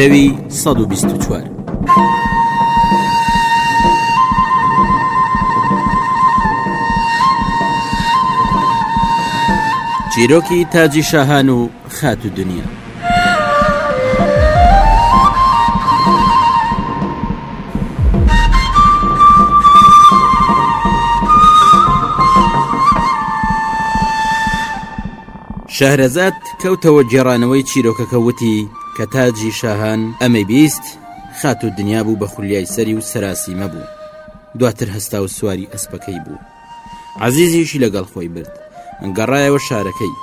شەوی سەد و بیست و چوار. چیرۆکی تاجی شاهان و خات و دنیا شەهرەزاد کەوتەوە گێڕانەوەی چیرۆکەکە وتی، کە تاجی شاهان ئەمەی بیست، خاتوو دنیا بوو بە خولیای سەری و سەراسیمە بوو، دواتر هەستا و سواری ئەسپەکەی بوو، عەزیزیشی لەگەڵ خۆی برد، گەڕایەوە شارەکەی،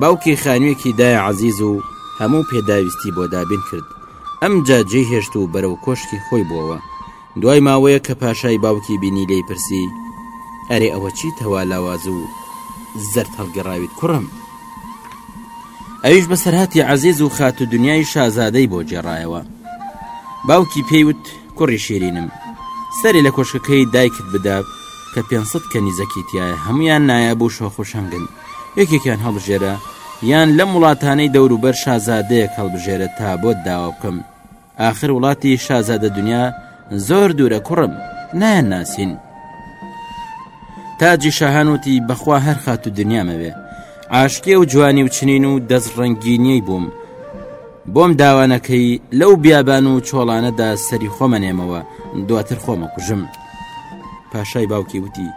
باوکی خانوویەکی دایە عەزیز و هەموو پێداویستی بۆ دابین کرد، ئەمجا جێی هێشت و بەرەو کۆشکی خۆی بۆوە، دوای ماوەیە کە پاشای باوکی بینی لی پرسی ئەرێ ئەوە چی تەوا لاواز و زەرد هەڵگەڕاویت کوڕم ئەویش بەسەرهاتی عزیز و خات و دنیای شازادەی بۆ جێڕایەوە باوکی پێیوت کوڕی شیرینم سەری لە کۆشکەکەی دایکت بدا کە پێ کەنیزەکی تایە هەمویان نایاب و شۆخوشنگن یەکێکیان هەڵبژێرە یان لەم وڵاتانەی دەوروبەر شازادەیەک هەڵبژێرە تا بۆت داوا بکەم ئاخر وڵاتی شازادە دنیا زۆر دوورە کوڕم نایان ناسین تاجی شەهانوتی بەخوا هەر خات و دنیامەوێ عاشقی و جوانی و چنین و دەست ڕەنگینیەی بووم بۆم داوانەکەی لەو بیابان و چۆڵانەدا سەری خۆمەنێمەوە دواتر خۆمە کوژم پاشای باوکی وتی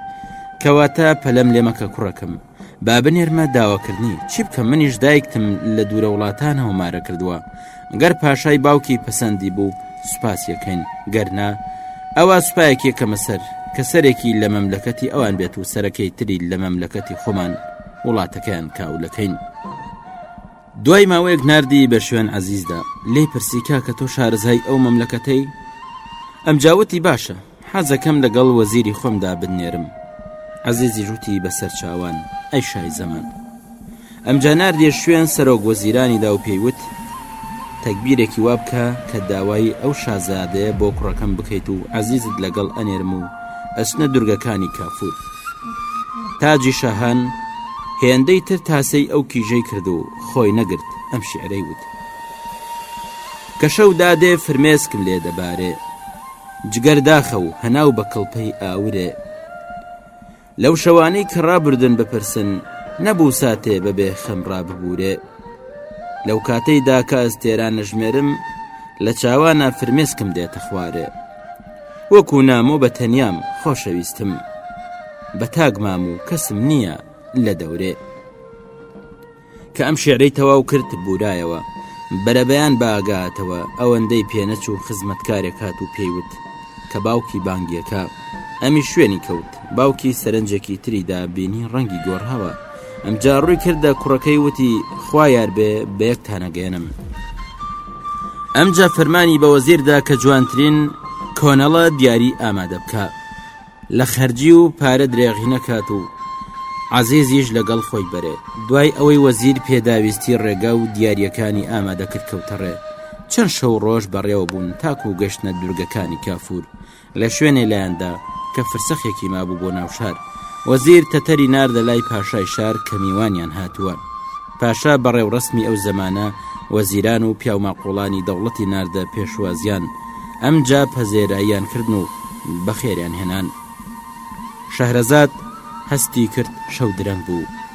کەواتە پەلەم لێمەکە کوڕەکەم با بنێرمە داواکردنی چی بکەم منیش دایکتم لە دوورە وڵاتانەوە مارە کردووە گەر پاشای باوکی پسەندی بوو سوپاس یەکەین گەرنا ئەوە سوپایەک یەکەمە سەر کە سەرێکی لە مەملەکەتی ئەوان بێت و سەرەکەی تری لە مەملەکەتی خۆمان وڵاتەکەیان کاولەکەین. دوای ماوەیەک ناردی بە شوێن عزیزدا لی پرسی کاکە تۆ شارزای ئەو مەملەکەتەی ئەمجاوتی باشە حەزەکەم لەگەڵ وەزیری خۆمدا بنێرم عزیزی ژووتی بەسەر چاوان ئەی شای زەمان ئەمجا ناردێ شوێن سەرۆک وەزیرانی دا و پێیوت تەکبیرێکی وابکە کە داوای ئەو شازادەیە بۆ کوڕەکەم بکەیت و عزیزت لەگەڵ ئەنێرم و ئەچنە دورگەکانی کافور تاجی شەهان هێندەی تر تاسەی ئەو کیژەی کرد و خۆی نەگرت ئەم شعرەی وت کە شەو دادێ فرمێسکم لێ دەبارێ جگەر داخە و هەناو بە کڵپەی ئاورێ لەو شەوانەی کە ڕابردن بپرسن نەبوو ساتێ بەبێ خەمڕا ببورێ لەو کاتەی داکە ئەس تێران نەژمێرم لە چاوانە فرمێسکم دێتە خوارێ وەکو نامۆ بە تەنیام خۆشەویستم بە تاک مام و کەسم نییە لە دەورێ کە ئەم شعرەی تەواو کرد بورایەوە بەرەبەیان باگاتەوە ئەوەندەی پێنەچوو خزمەتکارێک هات و پێیوت کە باوکی بانگیەکە ئەمی شوێنی کەوت باوکی سەرنجێکی تری دا بینی ڕەنگی گۆڕاوە ئەمجا ڕووی کردە کوڕەکەی وتی خوا یار بێ بە یەکتانەگەێنم ئەمجا فەرمانی بە وەزیردا کە جوانترین کۆنەڵە دیاری ئامادە بکە لە خەرجی و پارە درێغی نەکات و عزیزیش لەگەڵ خۆی بەرێ دوای ئەوەی وەزیر پێداویستی ڕێگا و دیارەکانی ئامادەکرد کەوتەڕێ چەند شەو ڕۆژ بەڕێوە بوون تاکو گەشتە دوورگەکانی کافور لە شوێنێ لایان دا کە فرسەخێکی مابوو بۆ ناو شار، وەزیر تەتەری ناردە لای پاشای شار کە میوانیان هاتووە. پاشا بە ڕێوڕەسمی ئەو زەمانە وەزیران و پیاوماقووڵانی دەوڵەتی ناردە پێشوازیان، ئەمجا پەزێراییان کردن و بەخێریان هێنان. شەهرەزاد هەستی کرد شەو درەنگ بوو.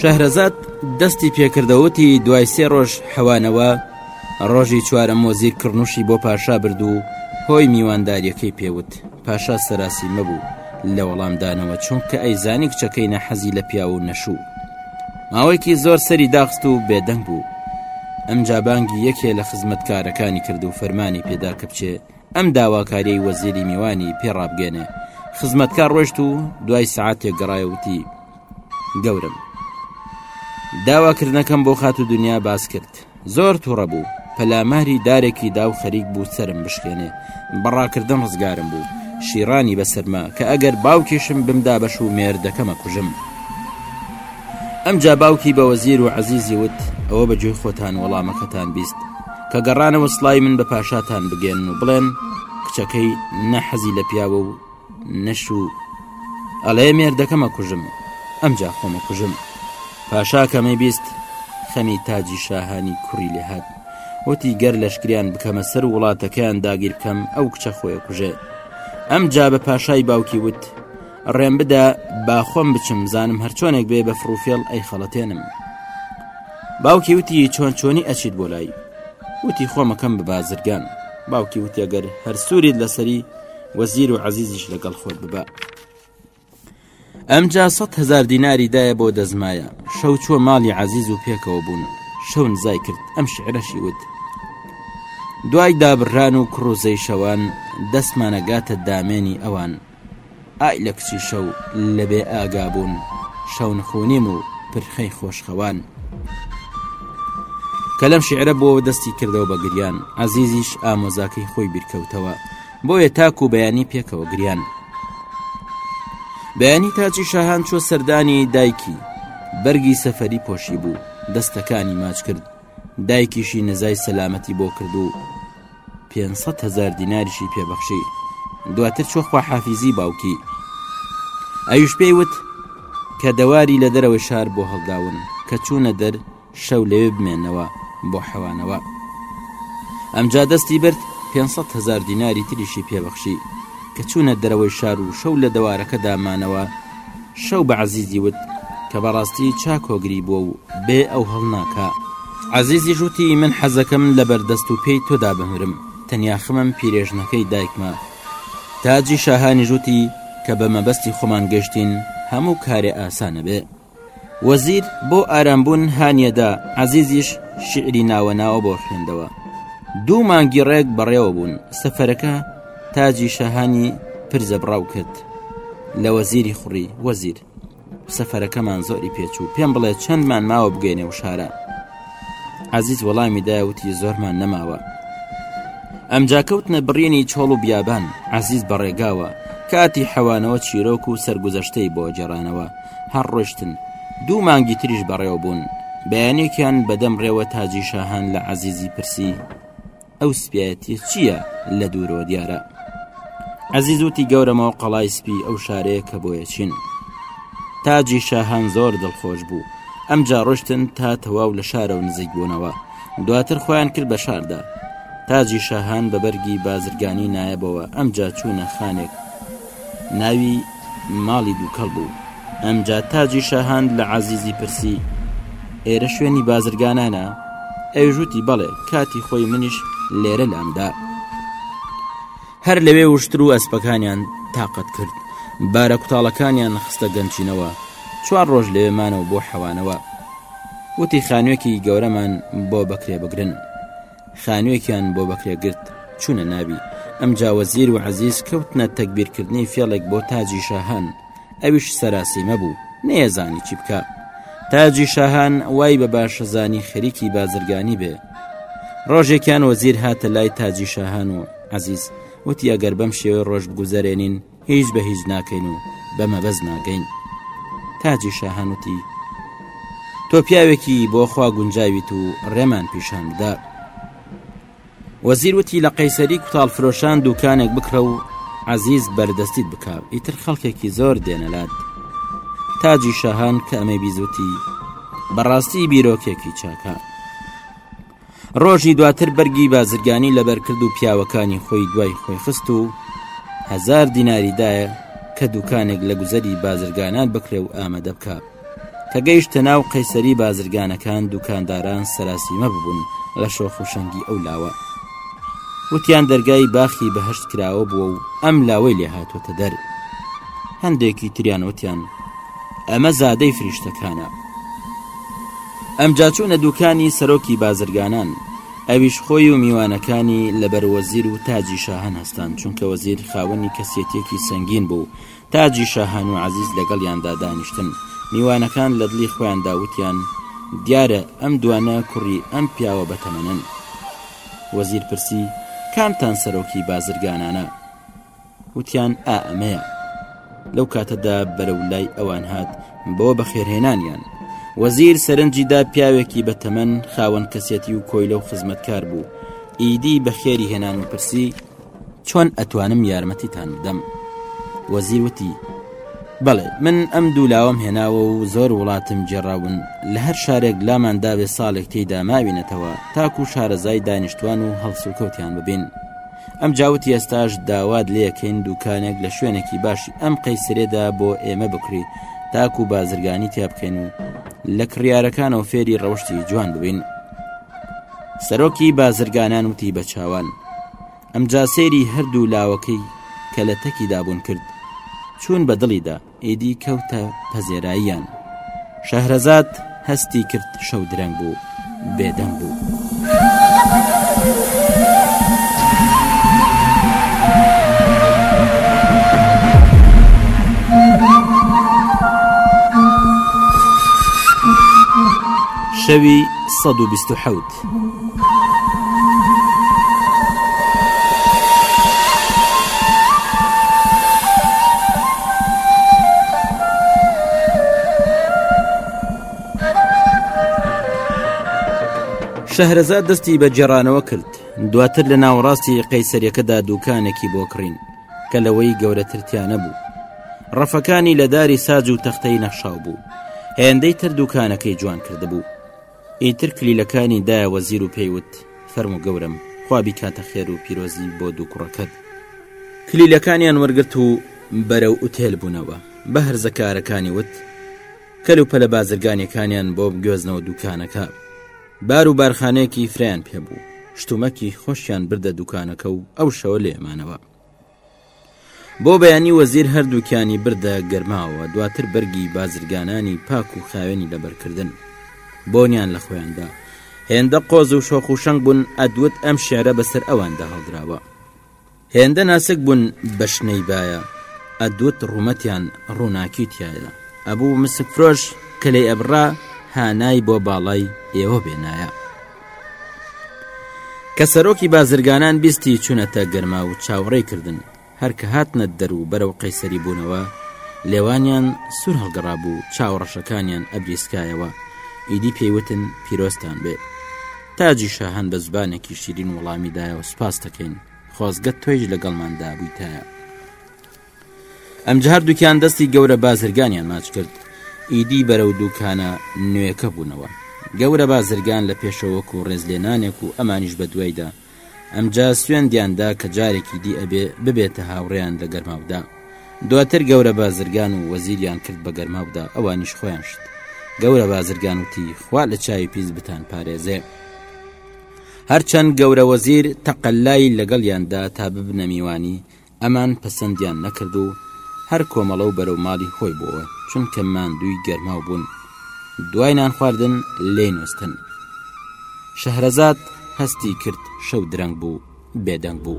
شەهرەزاد دەستی پێکردەوەتی دوای سێ ڕۆژ حەوانەوە ڕۆژی چوارە مۆزیر کڕنوشی بۆ پاشا برد و هۆی میوانداریەکەی پێوت پاشا سەراسی مەبوو لە وەڵام دانەوە چونکە ئەیزانی کچەکەی نەحەزی لە پیاو و نەشوو ماوەیەکی زۆر سەری داخست و بێدەنگ بوو ئەم جابانگی یەکێ لە خزمەتکارەکانی کرد و فەرمانی پێدا کە بچێ ئەم داواکاریی وەزیری میوانی پێڕابگەێنێ خزمەتکار ڕۆشت و دوای سعاتێک گەڕایەوتی گەورم داواکردنەکەم بۆ خاتو دنیا باس کرد زۆر توڕە بوو پەلاماری دارێکی دا و خەریک بوو سرم بشکێنێ بەڕاکردن ڕزگارم بوو شیڕانی بەسەرما کە ئەگەر باوکیشم بمدا بەش و مێردەکەمە کوژم ئەم جا باوکی بە وەزیر و عزیزی وت ئەوە بەگوێ خۆتان وەڵامەکەتان بیست کە گەڕانەوە سلای من بە پاشاتان بگێن و بڵێن کچەکەی نەحەزی لە پیاوە و نەشوو ئەڵێ مێردەکەمە کوژم ئەمجا خۆمە کوژم پاشاکەمەی بیست خەمی تاجی شاهانی کوڕی لێهات وتی گەر لەشکریان بکەمە سەر وڵاتەکەیان داگیر بکەم ئەو کچە خۆی کوژێ ئەم جا بە پاشای باوکی وت ڕێم بدە باخۆم بچم زانم هەرچۆنێک بێ بە فڕوفێڵ ئەی خەڵەتێنم باوکی وتی چۆن چۆنی ئەچیت بۆ لای وتی خۆمەکەم بە بازرگان باوکی وتیەگەر هەر سووریت لەسەری وەزیر و عەزیزیش لەگەڵ خۆت ببە ئەمجا سە هزار دیناری دایە بۆ دەزمایە شەو چوە ماڵی عزیز و پێکەوە بوون شەو نزای کرد ئەم شعرەشی وت دوای دابران و کڕوزەی شەوان دەستمانەگاتە دامێنی ئەوان ئای لە کچی شەو لەبێ ئاگا بوون شەون خونیم و پرخەی خۆشخەوان کە لەم شعرە بۆ دەستی کردەوە بە گریان عزیزیش ئامۆزاکەی خۆی بیرکەوتەوە بۆیە تاکو بەیانی پێکەوە گریان بەیانی تاچی شاهان چۆ سەردانی دایکی بەرگی سەفری پۆشی بوو دەستەکانی ماچ کرد دایکیشی نزای سەلامەتی بۆ کرد و 500 هزار دیناریشی پێبەخشی دواتر چۆخوا حافیزی باوکی ئەویش پێی وت کە دەواری لە دەرەوەی شار بۆ هەڵداون کە چوونە دەر شەو لەوێ بمێنەوە بۆ حەوانەوە ئەمجا دەستی برد پێنسەد هزار دیناری تریشی پێبەخشی کە چوونە دەرەوەی شار و شەو لە دەوارەکە دامانەوە شەو بە عزیزی وت کە بەڕاستی چاکۆگری بووە و بێ ئەو هەڵناکە عزیزی ژووتی من حەزەکەم لە بەردەست و پێی تۆدا بمرم تەنیا خمم پیرێژنەکەی دایکمە تاجی شاهانی ژووتی کە بە مەبەستی خۆمان گەشتین هەموو کارێ ئاسانە بێ وەزیر بۆ ئارامبوون هانیە دا، عەزیزیش شیعری ناوە ناوە بۆ خوێندەوە. دوو مانگی ڕێک بەڕێوە بوون. سەفەرەکە تاجی شاهانی پرزەبڕاو کرد لە وەزیری خوڕی، وەزیر! سەفەرەکەمان زۆری پێچوو، پێم بڵێ چەندمان ماوە بگەینە وشارە؟ عزیز وەڵامی دایە وتی زۆرمان نەماوە ئەمجا کەوتنە بڕینی چۆڵ و بیابان عزیز بەڕێگاوە کاتی حەوانەوە چیرۆک و سەرگوزەشتەی بۆ جێرانەوە هەر ڕۆشتن دوو مانگی تریش بەڕێوە بوون بەیانێکیان بەدەم ڕێوە تاجی شاهان لە عزیزی پرسی ئەو سپایەتی چییە لە دوورەوە دیارە عزیز وتی گەورەمەوە قەڵای سپی ئەو شارەیە کە بۆیە چین تاجی شاهان زۆر دڵخۆش بوو ئەم جاڕۆشتن تا تەواو لە شارە و نزیک بوونەوە دواتر خۆیان کرد بە شاردا تاجی شاهان بە بەرگی بازرگانی نایەبەوە ئەمجا چوونە خانێک ناوی ماڵی دووکەڵ بوو. ئەمجا تاجی شاهان لە عەزیزی پرسی، ئێرە شوێنی بازرگانانە؟ ئەویش وتی، بەڵێ، کاتی خۆی منیش لێرە لام دا. هەر لەوێ وشتر و ئەسپەکانیان تاقەت کرد، بارە کوتاڵەکانیان خستە گەنچینەوە، چوار ڕۆژ لەوێ مانەوە بۆ حەوانەوە. وتی، خانوویەکی گەورەمان بۆ بەکرێ بگرن. خانوێکیان بۆ بەکرێ گرت چوونە ناوی ئەمجا وەزیر و عزیز کەوتنە تەکبیرکردنی فێڵێک بۆ تاجی شاهان ئەویش سەراسیمە بوو نەیەزانی چی بکە تاجی شاهان وای بە باشەزانی خەریکی بازرگانی بێ ڕۆژێکیان وەزیر هاتە لای تاجی شاهان و عزیز وتی ئەگەر بەم شێوەی ڕۆژ بگوزارێنین هیچ بە هیچ ناکەین و بە مەبەست ناگەین تاجی شاهان وتی تۆ پیاوێکی بۆخوا گونجاویت و ڕێمان پیشان بدە وەزیر وتی لە قەیسەری کوتاڵ فرۆشان دوکانێک بکڕە و عزیز بەردەستیت بکە ئیتر خەڵکێکی زۆر دێنەلات تاجی شاهان کە ئەمەی بیزوتی بەڕاستی بیرۆکێکی چاکە ڕۆژی دواتر بەرگی بازرگانی لەبەرکرد و پیاوەکانی خۆی دوای خۆی خست و هزار دیناری دایە کە دوکانێک لە گوزەری بازرگانان بکرێ و ئامادە بکە کە گەیشتە ناو قەیسەری بازرگانەکان دوکانداران سەراسیمە ببوون لە شۆخ و شەنگی ئەو لاوە وتیان دەرگای باخی بەهشت کراوە بووە و ئەم لاوەی لێ هاتووەتە دەر هەندێکی تریان وتیان ئەمە زادەی فریشتەکانە ئەمجا چوونە دووکانی سەرۆکی بازرگانان، ئەویش خۆی و میوانەکانی لەبەر وەزیر و تاجی شاهان هەستاند، چونکە وەزیر خاوەنی کەسیەتیەکی سەنگین بوو، تاجی شاهان و عەزیز لەگەڵیاندا دانیشتن، میوانەکان لە دڵی خۆیاندا وتیان، دیارە ئەم دوانە کوڕی ئەم پیاوە بەتەمەنەن. وەزیر پرسی، کامتان سەرۆکی بازرگانانە؟ وتیان ئا ئەمەیە لەو کاتەدا بەرەو لای ئەوان هات بۆ بەخێرهێنانیان وەزیر سەرنجیدا پیاوێکی بە تەمەن خاوەن کەسێتی و کۆیلە و خزمەتکار بوو ئیدی بە خێری هێنان و پرسی چۆن ئەتوانم یارمەتیتان بدەم وەزیر وتی بەڵێ من ئەم دوولاوەم هێناوە و زۆر وڵاتم جێراون لە هەر شارێک لامان داوێ ساڵێک تێدا ماوینەتەوە تاکو شارەزای دانیشتوان و هەڵسوکەوتیان ببین ئەم جاوتی ئێستاش داوات لەکەین دوکانێک لە شوێنێکی باشی ئەم قەیسرێدا بۆ ئێمە بکری تاکو و بازرگانی تیا بکەین و لە کڕارەکانەوە فێری ڕەوشی جوان ببین سەرۆکی بازرگانان وتی بە چاوان ئەمجا سێری هەردوو لاوەکەی کە لە تەکیدا بوون کرد چوون بە دڵیدا ئیدی کەوتە پەزێراییان شەهرەزاد هەستی کرد شەو درەنگ بوو بێدەنگ بوو. شەوی ١ شەهرەزاد دەستی بە جێرانەوە کرد دواتر لە ناوەڕاستی قەیسەریەکەدا دوکانێکی بۆ کڕین کە لەوەی گەورەترتیانە بوو ڕەفەکانی لە داری ساج و تەختەی نەخشاو بوو هێندەی تر دوکانەکەی جوان کردبوو ئیتر کلیلەکانی دایە وەزیر و پێی وت فەرموو گەورەم خوا بیکاتە خێر و پیرۆزی بۆ دوو کوڕەکەت کلیلەکانیان وەرگرت و بەرەو ئوتێل بوونەوە بە هەرزەکارەکانی وت کەل و پەلە بازرگانیەکانیان بۆ بگوێزنەوە دووکانەکە بار و بارخانەیەکی فرەیان پێبوو شتومەکی خۆشیان بردە دوکانەکە و ئەو شەوە لێمانەوە بۆ بەیانی وەزیر هەردووکیانی بردە گەرماوە، دواتر بەرگی بازرگانانی پاک و خاوێنی لەبەر کردن. بۆنیان لە خۆیان دا. هێندە قۆز و شۆخ و شەنگ بوون، ئەدوت ئەم شیعرە بە سەر ئەواندا هەڵدراوە. هێندە ناسک بوون بە شنەی بایە، ئەدوت ڕوومەتیان ڕووناکی تیایە. ئەبوو مسکفرۆش کە لێی ئەبڕا، هانای بۆ باڵای ئێوە بێنایە. کە سەرۆکی بازرگانان بیستی چونەتە گەرما و چاوەڕێی کردن هەر کە هاتنە دەرو بەرەو قەیسەری بوونەوە لێوانیان سوور هەڵگەڕا بوو چاوەڕەشەکانیان ئەبریسکایەوە ئیدی پێیوتن پیرۆستان بێ تاجی شاهان بە زبانێکی شیرین وەڵامی دایەوە سپاس دەکەین خۆزگە تۆیش لەگەڵماندا بوویتایە ئەمجا هەردووکیان دەستی گەورە بازرگانیان ماچ کرد ئیدی بەرەو دووکانە نوێەکە بوونەوە گەورە بازرگان لە پێشەوەک و ڕێز لێنانێک و ئەمانیش بە دوایدا ئەمجا سوێندیاندا کە جارێکی دی ئەبێ ببێتە هاوڕێیان لە گەرماودا دواتر گەورە بازرگان و وەزیریان کرد بە گەرماودا ئەوانیش خۆیان شت گەورە بازرگان وتی خوا لە چاوی پیس بتان پارێزێ هەرچەند گەورە وەزیر تەقللای لەگەڵیاندا تا ببنە میوانی ئەمان پەسەندیان نەکرد و هەر کۆمەڵە و بەرەو ماڵی خۆی بۆوە، چونکە ماندووی گەرماو بوون. دوای نانخواردن لێی نووستن. شەهرەزاد هەستی کرد شەو درەنگ بوو، بێدەنگ بوو.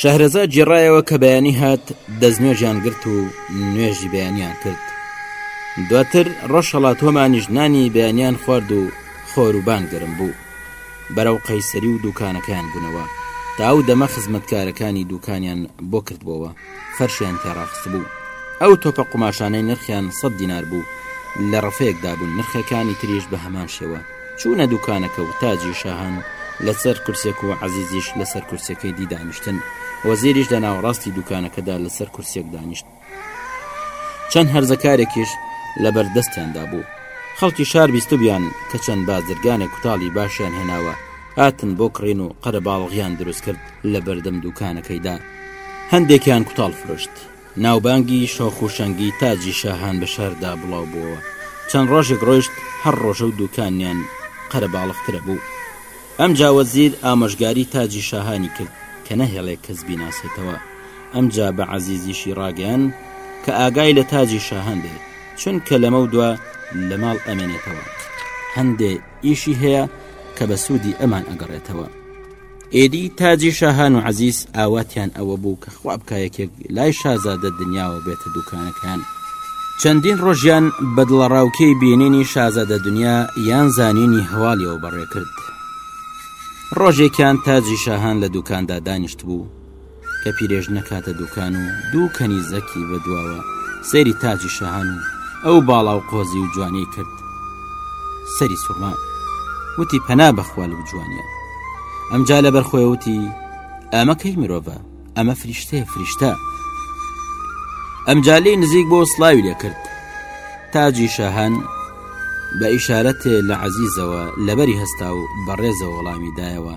شەهرەزاد جێڕایەوە کە بەیانی هات دەست نوێژیان گرت و نوێژی بەیانیان کرد دواتر ڕەشەڵا تۆمانیش نانی بەیانیان خوارد و خۆروبان گەرم بوو بەرەو قەیسەری و دوکانەکەیان بوونەوە تا ئەو دەمە خزمەتکارەکانی دوکانیان بۆ کردبووەوە فەرشیان تێڕاخست بوو ئەو تۆپە قوماشانەی نرخیان سەد دینار بوو لە ڕفەیەکدا بوون نرخەکانی تریش بە هەمان شێوە چوونە دووکانەکە و تاجی شاهان لە سەر کورسێک و عەزیزیش لە سەر کورسێکەی دی دانیشتن. وەزیریش لە ناوەڕاستی دووکانەکەدا لە سەر کورسێک دانیشت. چەند هەرزەکارێکیش لە بەر دەستیاندا بوو. خەڵکی شار بیستبیان کە چەند بازرگانێک کوتاڵی باشیان هێناوە، هاتن بۆ کڕین و قەرەباڵغیان دروست کرد لە بەردەم دووکانەکەیدا. هەندێکیان کوتاڵ فرۆشت. ناوبانگی شۆخ و شەنگی تاجی شاهان بە شاردا بڵاو بۆوە، چەند ڕۆژێک ڕۆیشت هەر ڕۆژە و دووکانیان قەرەباڵغترە بوو. ئەمجا وەزیر ئامۆژگاری تاجی شاهانی کرد کە نەهێڵێ کەس بیناسێتەوە، ئەمجا بە عەزیزیشی ڕاگەیان کە ئاگای لە تاجی شاهان بێ چونکە لەمەو دوا لە ماڵ ئەمێنێتەوە. هەندێ ئیشی هەیە کە بە سوودی ئەمان ئەگەڕێتەوە. ئێدی تاجی شاهان و عزیز ئاواتیان ئەوە بوو کە خواب بکە یەکێک لای شازادە دنیاوە بێتە دوکانەکەیان چەندین ڕۆژیان بەدڵەڕاوکەی بینینی شازادە دنیا یان زانینی هەواڵیەوە بەڕێکرد ڕۆژێکیان تاجی شاهان لە دوکاندا دانیشت بوو کە پیرێژنە کاتە دوکان و دوو کەنیزەکی بە دواوە سەیری تاجی شەهان و ئەو باڵا و قۆزی و جوانی کرد سەری سوڕما وتی پەنا بەخوال و جوانە ئەمجا لە بەرخۆیوتی ئەمە کەی مرۆڤە ئەمە فریشتەیە فریشتە ئەمجالی نزیک بۆ سلاوی لێ کرد تاجی شەهان بە ئیشارەتێ لە عەزیزەوە لەبەری هەستا و بەڕێزە وەڵامی دایەوە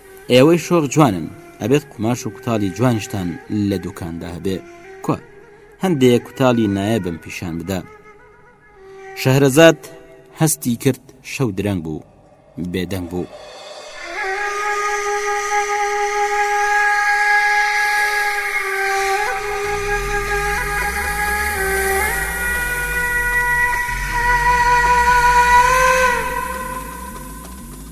ئێوەی شۆخ جوانن ئەبێت قوماش و کوتاڵی جوانشتان لە دوکاندا هەبێ کوا هەندێ کوتاڵی نایە بم پیشان بدا شەهرەزاد هەستی کرد شەو درەنگ بوو بێدەنگ بوو.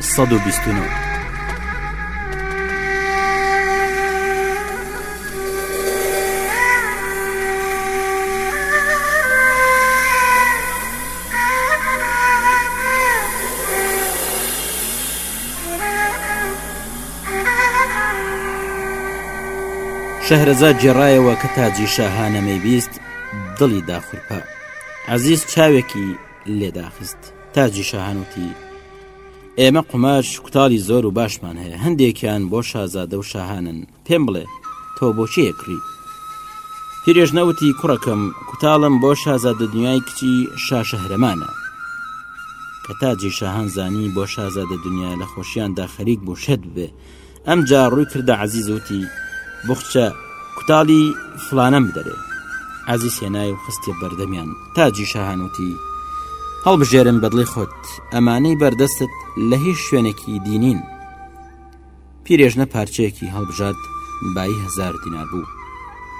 سەد و بیست و نۆ. شەهرەزاد گێڕایەوە کە تاجی شاهانەمەی بیست دڵی داخورپا عەزیز چاوێکی لێداخست تاجی شاهانوتی ئێمە قومار شکتاڵی زۆر و باشمان هەیە هەندێکیان بۆ شازادە و شاهانن پێم بڵێ تۆ بۆچی یەکڕی پیرێژ نەوتی کوڕەکەم کوتاڵم بۆ شازادە دنیای کچی شاشەهرەمانە کە تاجی شاهان زانی بۆ شازادە دنیا لە خۆشیاندا خەریک بوو شەد بێ ئەمجا ڕووی کردە عزیز وتی بخچە کوتاڵی فلانەم بدەرێ عزیز هێنای و خستە بەردەمیان تاجی شەهانوتی هەڵبژێرن بەدڵی خۆت ئەمانەی بەردەستت لە هیچ شوێنێکی دینین پیرێژنە پارچەیەکی هەڵبژات بایی هزار دینار بوو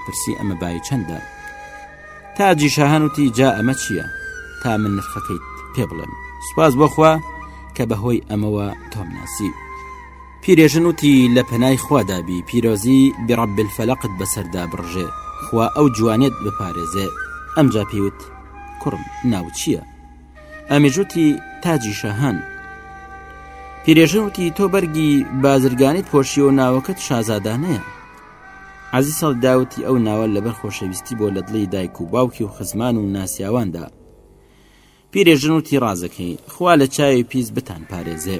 پرسی ئەمە بای چەندە تاجی شاهان وتی جا ئەمە چییە تا من نرخەکەیت پێ بڵێم سوپاس بۆخوا کە بەهۆی ئەمەوە تۆم ناسی پیرێژن وتی لە پەنای خوادابی پیرۆزی بڕبل فەلقت بەسەردا بڕژێ خوا ئەو جوانێت بپارێزێ ئەمجا پێوت کوڕم ناو چییە ئەمیژوتی تاجی شاهان پیرێژن وتی تۆ بەرگی بازرگانیت پۆشی و ناوەکەت شازادانەیە عزیز ساڵ داوتی ئەو ناوە لەبەر خۆشەویستی بۆ لە دڵی دایک و باوکی و خزمان و ناسیاواندا پیرێژن و تیڕازەکەی خوا لە چاوی پیس بتان پارێزێ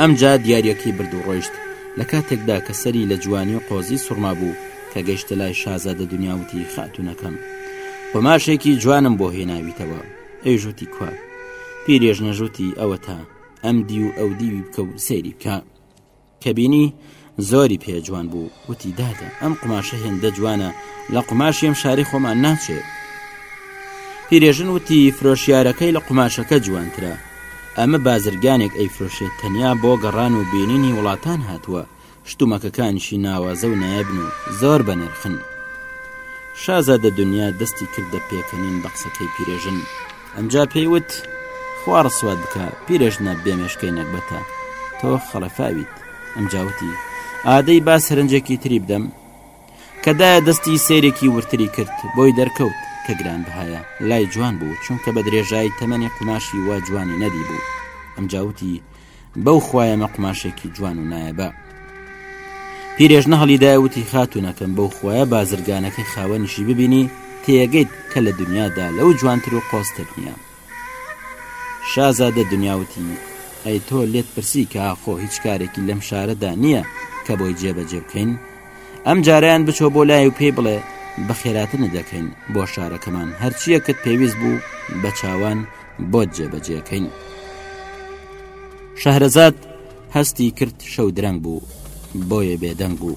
ئەمجا دیارەکەی برد و ڕۆیشت لە کاتێکدا کە سەری لە جوانی و قۆزی سوڕما بوو کە گەشتە لای شازادە دنیاوتی خاتونەکەم قماشێکی جوانم بۆ هێناویتەوە ئەی ژوتی کوا پیرێژ نەژوتی ئەوە تا ئەم دی و ئەو دیوی بکە و سەیری بکە کە بینی زۆری پێ جوان بوو وتی دادە ئەم قماشە هێندە جوانە لە قماشی ئەم شاری خۆمان ناچێ پیرێژن وتی فرۆشیارەکەی لە قماشەکە جوانترە ئەمە بازرگانێک ئەی فرۆشێت تەنیا بۆ گەڕان و بینینی وڵاتان هاتووە شتومەکەکانشی ناوازە و نایبن و زۆر بە نرخن شازادە دنیا دەستی کردە پێکەنین بە قسەکەی پیرێژن ئەمجا پێی وت خوا ڕسوات بکە پیرەژنە بێمێشکەی نەگبەتە تۆ خەڵەفاویت ئەم جاوتی ئادەی با سەرنجێکی تری بدەم کەدایە دەستی سیرێکی ورتری کرد بۆی دەرکەوت کە گران بهایە لای جوان بوو چونکە بە درێژایی تەمەنی قوماشی وا جوانی نەدی بوو ئەم جاوتی بەو خوایە مە قوماشێکی جوان و نایەبە پیرێژنە هەڵیدای وتی خاتونەکەم بەو خویە بازرگانەکەی خاوەنیشی ببینی تێگەیت کە لە دنیادا لەو جوانتر و قۆستر نییە شازادە دنیاوتی ئەی تۆ لێت پرسی کە خۆ هیچ کارێکی لەم شارەدا نییە کە بۆی جێبەجێ بکەین ئەم جاریان بچۆ بۆ لای و پێی بڵێ بەخێراتنە دەکەین بۆ شارەکەمان هەرچیەکت پێویست بوو بە چاوان بۆت جێبەجێکەین شەهرەزاد هەستی کرد شەو درەنگ بوو بۆیە بێدەنگ بوو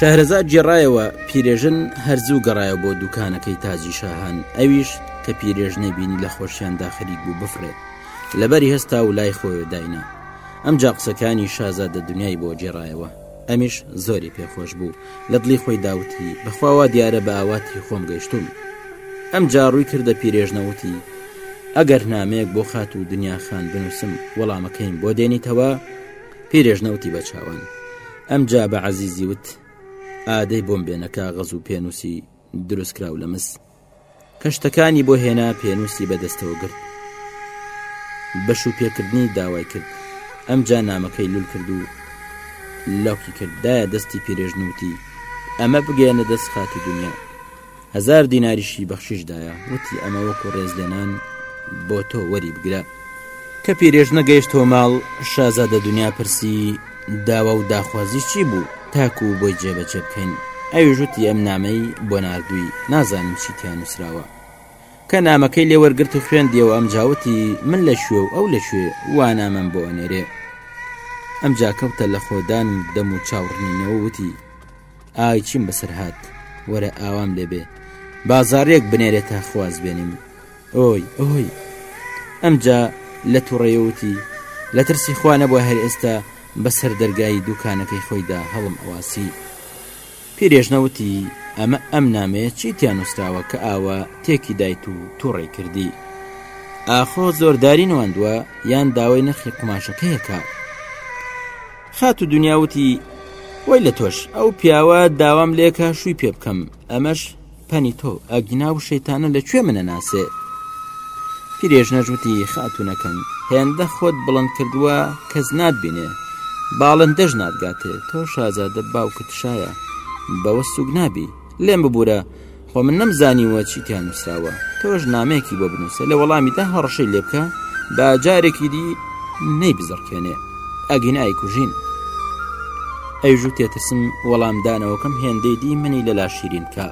شەهرەزاد گێڕایەوە پیرێژن هەرزوو گەڕایە بۆ دوکانەکەی تاجی شاهان ئەویش کە پیرێژ نەبینی لە خۆشیان داخریک بوو بفرێت لەبەری هەستا و لای خۆێ داینا ئەم جا قسەکانی شازادە دنیای بۆ گێڕایەوە ئەمیش زۆری پێخۆش بوو لە دڵی خۆی داوتی بەخواوا دیارە بە ئاواتی خۆم گەیشتوم ئەم جاڕووی کردە پیرێژنەوتی ئەگەر نامەیەک بۆ خات و دنیا خان بنووسم وەڵامەکەیم بۆ دێنیتەوە پیرێژنەوتی بە چاوان ئەم جا بە عزیزی وت ئادەی بۆم بێنە کاغەز و پێنووسی دروستکراو لە مست کە شتەکانی بۆ هێنا پێنووسی بەدەستەوە گرت بەش و پێکردنی داوای کرد ئەم جا نامەکەی لول کرد و لەوکی کرددایە دەستی پیرێژنوتی ئەمە بگەێنە دەست خات و دنیا هزار دیناریشی بەخشیشدایە وتی ئەمە وەکو ڕێزلێنان بۆ تۆ وەری بگرە کە پیرێژ نەگەیشتەوە ماڵ شازادە دنیا پرسی داوا و داخوازی چی بوو تاکوو بۆی جێبەجێ بکەین ئەویش وتی ئەم نامەی بۆ ناردووی نازانم چی تیا نووسراوە کە نامەکەی لێ وەرگرت و خوێندیەوە ئەم جاوتی من لە شوێ و ئەو لە شوێ وانامەم بۆ ئەنێرێ ئەم جاکەوتە لە خۆدان و دەم و چاوڕنینەوە وتی ئای چیم بەسەر هاات وەرە ئاوام لێبێ بازارێک بنێرێ تا خواز بێنین ئۆی ئۆی ئەمجا لە توڕەیەوە وتی، لە ترسی خوا نەبوە هەر ئێستا بە سەر دەرگای دوکانەکەی خۆیدا هەڵم ئەواسی. پیرێژنە وتی، ئەمە ئەم نامەیە چی تیا نوسراوە کە ئاوا تێکی دایت و توڕەی کردی؟ ئاخۆ زۆرداری نواندوە یان داوای نرخی قوماشەکەیەکە؟ خاتو دونیا وتی، وەی لە تۆش ئەو پیاوە داوام لێکە شوی پێ بکەم ئەمەش، پەنی تۆ ئەگینا و شەیتانە لە کوێ منە ناسێ پیرێژنەش وتی خاتونەکەم هێندە خۆت بڵند کردووە کەس ناتبینێ باڵندەش ناتگاتێ تۆ شازادە باوکت شایە بەوە سوک نابی لێم ببوورە خۆ من نەمزانیوە چی تیان نووسراوە تۆش نامەیەکی بۆ بنووسە لە وەڵامیدا هەڕەشەی لێ بکە با جارێکی دی نەی بزڕکێنێ ئەگین ئایکوژین ئەیژوو تێترسم وەڵام دانەوەکەم هێندەی دی منی لەلا شیرین کا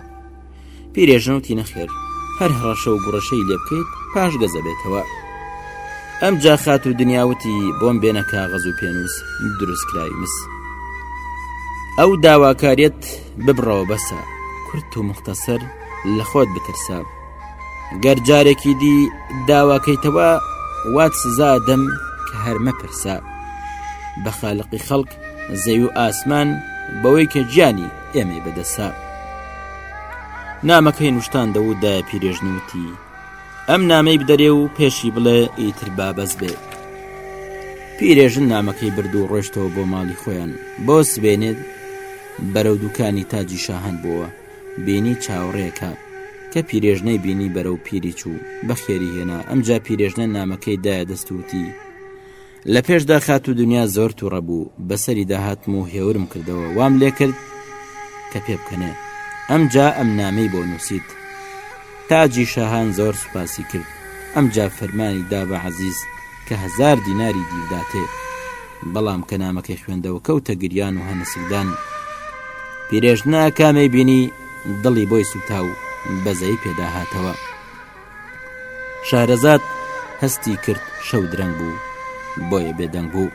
پیرێژنەوتی نەخێر هەر هەڕەشە و گوڕەشەی لێ بکەیت پاش گەزەبێتەوە ئەم جا خات و دنیاوتی بۆم بێنە کاغەز و پێنووس دروستکراوی مس ئەو داواکاریت ببڕەوە بەسە کورت و مختەسەر لە خۆت بترسە گەر جارێکی دی داواکەیتەوە وات سزادەم کە هەر مەپرسە بە خالقی خەڵک زەوی و ئاسمان بەوەی کە گیانی ئێمەی بەدەسە نامەکەی نوشتان دەوتدا پیرێژنوتی ئەم نامەی بدەرێ و پێشی بڵێ ئیتر بابەز بێ پیرێژن نامەکەی برد و ڕۆشتەوە بۆ ماڵی خۆیان بۆ سبێنێت بەرەو دوکانی تاجی شاهان بووە بینی چاوڕێ کە. کە پیرێژنەی بینی بەرەو پیری چوو بەخێری هێنا ئەمجا پیرێژنە نامەکەی دایە دەست وتی لە پێشدا خات و دنیا زۆر تووڕە بوو بەسەری داهاتم و هێورم کردەوە وام لێ کرد کە پێ بکەنێ ئەمجا ئەم نامەی بۆ نووسیت تاجی شەهان زۆر سوپاسی کرد ئەمجا فەرمانی دا بە عزیز کە هەزار دیناری دیوداتێ بەڵام کە نامەکەی خوێندەوە کەوتە گریان و هەنسکدان پیرێژنا کامەی بینی دڵی بۆی سوتا و بەزەی پێداهاتەوە شارەزاد هەستی کرد شەو درەنگ بوو بۆیە بێدەنگ بوو